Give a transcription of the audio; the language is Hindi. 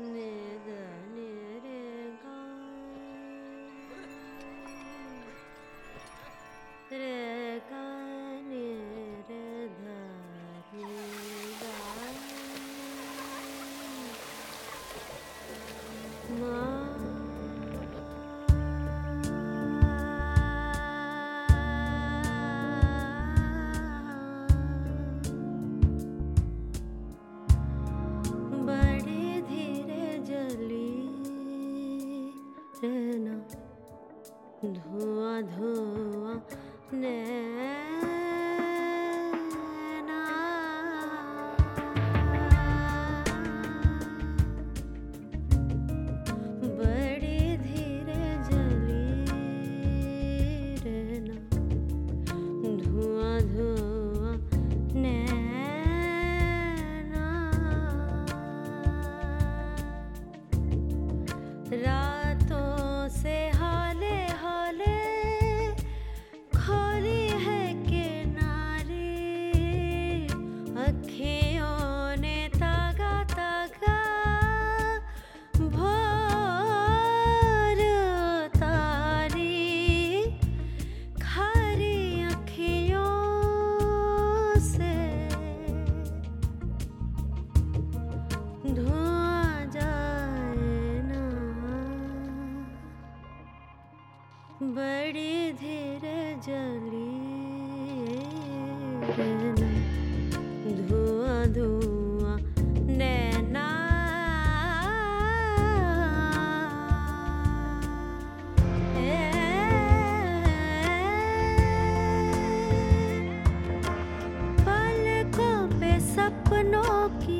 네, 네. धुआँ धुआँ नैना। बड़ी बड़ी धीरे जली धुआँ धुआँ नैना। पलकों पे सपनों की